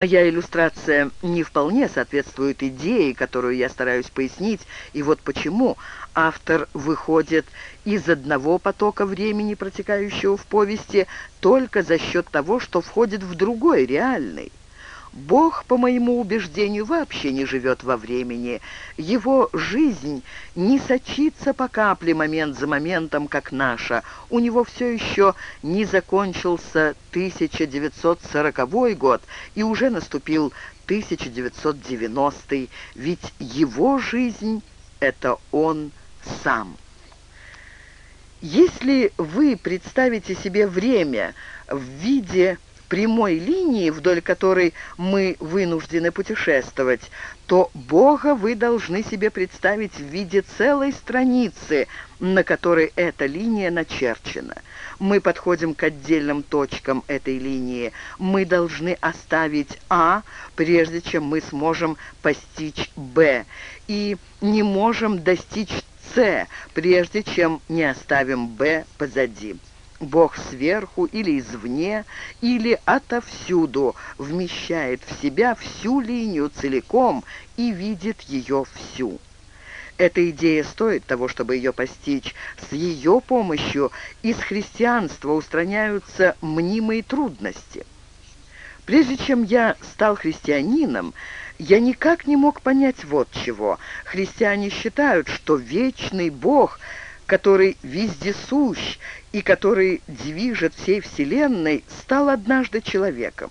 Моя иллюстрация не вполне соответствует идее, которую я стараюсь пояснить, и вот почему автор выходит из одного потока времени, протекающего в повести, только за счет того, что входит в другой, реальный. Бог, по моему убеждению, вообще не живет во времени. Его жизнь не сочится по капле момент за моментом, как наша. У него все еще не закончился 1940 год, и уже наступил 1990 ведь его жизнь — это он сам. Если вы представите себе время в виде прямой линии, вдоль которой мы вынуждены путешествовать, то Бога вы должны себе представить в виде целой страницы, на которой эта линия начерчена. Мы подходим к отдельным точкам этой линии. Мы должны оставить А, прежде чем мы сможем постичь Б, и не можем достичь С, прежде чем не оставим Б позади. Бог сверху или извне, или отовсюду вмещает в себя всю линию целиком и видит ее всю. Эта идея стоит того, чтобы ее постичь. С ее помощью из христианства устраняются мнимые трудности. Прежде чем я стал христианином, я никак не мог понять вот чего. Христиане считают, что вечный Бог – который вездесущ и который движет всей Вселенной, стал однажды человеком.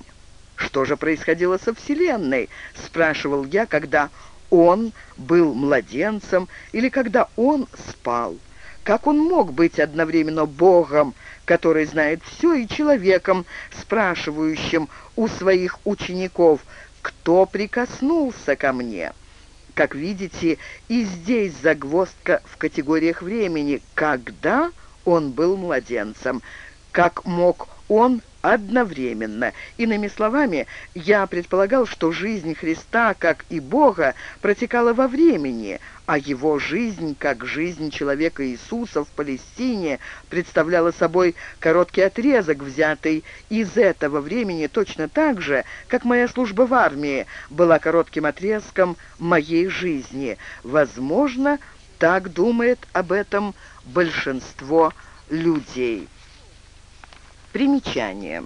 «Что же происходило со Вселенной?» — спрашивал я, когда он был младенцем или когда он спал. Как он мог быть одновременно Богом, который знает все, и человеком, спрашивающим у своих учеников, «Кто прикоснулся ко мне?» Как видите, и здесь загвоздка в категориях времени, когда он был младенцем, как мог он одновременно. Иными словами, я предполагал, что жизнь Христа, как и Бога, протекала во времени, а его жизнь, как жизнь человека Иисуса в Палестине, представляла собой короткий отрезок, взятый из этого времени точно так же, как моя служба в армии была коротким отрезком моей жизни. Возможно, так думает об этом большинство людей. Примечание.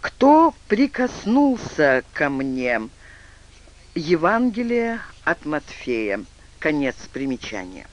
«Кто прикоснулся ко мне?» Евангелие от Матфея. Конец примечания.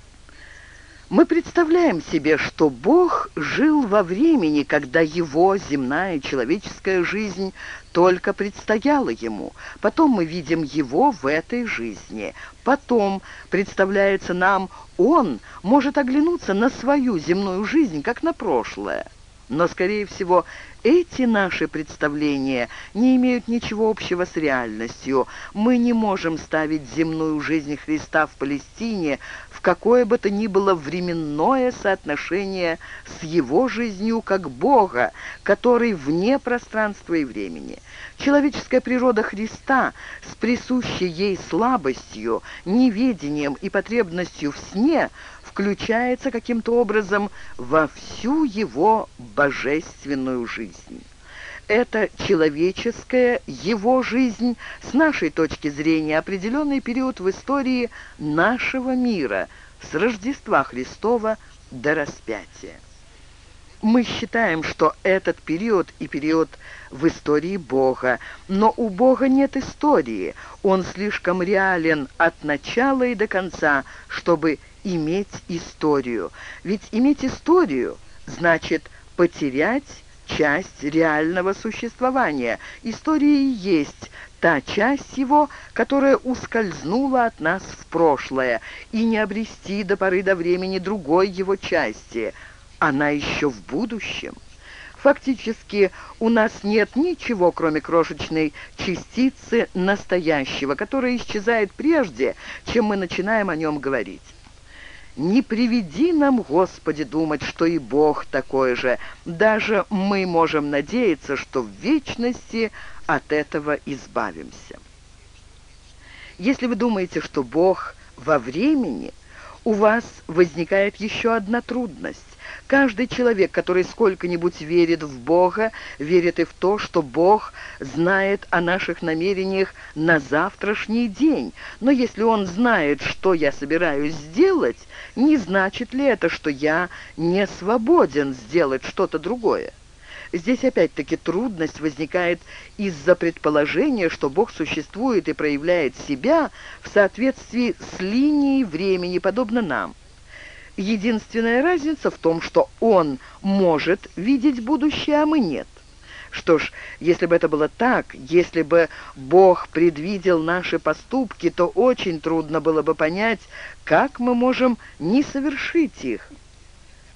Мы представляем себе, что Бог жил во времени, когда его земная человеческая жизнь только предстояла ему. Потом мы видим его в этой жизни. Потом, представляется нам, он может оглянуться на свою земную жизнь, как на прошлое. Но, скорее всего, эти наши представления не имеют ничего общего с реальностью. Мы не можем ставить земную жизнь Христа в Палестине в какое бы то ни было временное соотношение с его жизнью как Бога, который вне пространства и времени. Человеческая природа Христа с присущей ей слабостью, неведением и потребностью в сне – включается каким-то образом во всю его божественную жизнь. Это человеческая, его жизнь, с нашей точки зрения, определенный период в истории нашего мира, с Рождества Христова до распятия. Мы считаем, что этот период и период в истории Бога, но у Бога нет истории, он слишком реален от начала и до конца, чтобы иметь историю. Ведь иметь историю значит потерять часть реального существования. История есть та часть его, которая ускользнула от нас в прошлое, и не обрести до поры до времени другой его части. Она еще в будущем. Фактически у нас нет ничего, кроме крошечной частицы настоящего, которая исчезает прежде, чем мы начинаем о нем говорить. Не приведи нам, Господи, думать, что и Бог такой же. Даже мы можем надеяться, что в вечности от этого избавимся. Если вы думаете, что Бог во времени, у вас возникает еще одна трудность. Каждый человек, который сколько-нибудь верит в Бога, верит и в то, что Бог знает о наших намерениях на завтрашний день. Но если Он знает, что я собираюсь сделать, не значит ли это, что я не свободен сделать что-то другое? Здесь опять-таки трудность возникает из-за предположения, что Бог существует и проявляет себя в соответствии с линией времени, подобно нам. Единственная разница в том, что Он может видеть будущее, а мы нет. Что ж, если бы это было так, если бы Бог предвидел наши поступки, то очень трудно было бы понять, как мы можем не совершить их.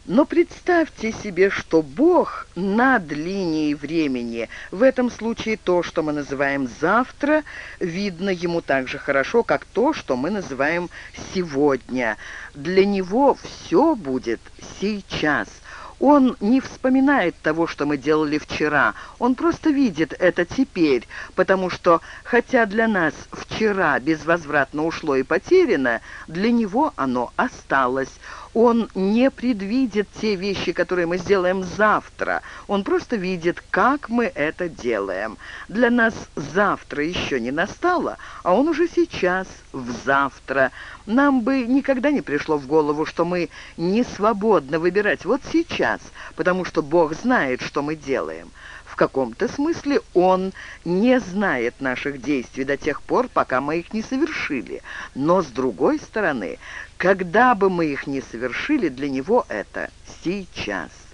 Но представьте себе, что Бог над линией времени. В этом случае то, что мы называем «завтра», видно ему так же хорошо, как то, что мы называем «сегодня». Для него все будет сейчас – он не вспоминает того, что мы делали вчера, он просто видит это теперь, потому что, хотя для нас вчера безвозвратно ушло и потеряно, для него оно осталось. Он не предвидит те вещи, которые мы сделаем завтра. Он просто видит, как мы это делаем. Для нас завтра еще не настало, а он уже сейчас в завтра. Нам бы никогда не пришло в голову, что мы не свободны выбирать вот сейчас, потому что Бог знает, что мы делаем. Каком-то смысле Он не знает наших действий до тех пор, пока мы их не совершили. Но, с другой стороны, когда бы мы их ни совершили, для Него это сейчас.